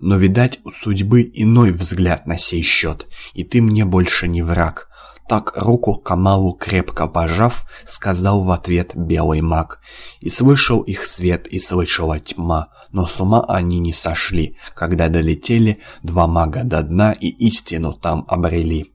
Но, видать, у судьбы иной взгляд на сей счет, и ты мне больше не враг. Так руку Камалу крепко пожав, сказал в ответ белый маг. И слышал их свет, и слышала тьма, но с ума они не сошли, когда долетели два мага до дна и истину там обрели.